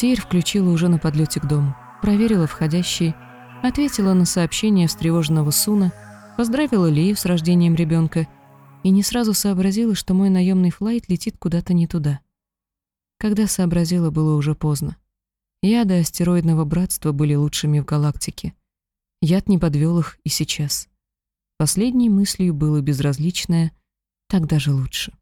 Сейр включила уже на подлете к дому, проверила входящие, ответила на сообщение встревоженного Суна, поздравила Лию с рождением ребенка и не сразу сообразила, что мой наемный флайт летит куда-то не туда. Когда сообразила, было уже поздно. Яды астероидного братства были лучшими в галактике. Яд не подвел их и сейчас. Последней мыслью было безразличное «так даже лучше».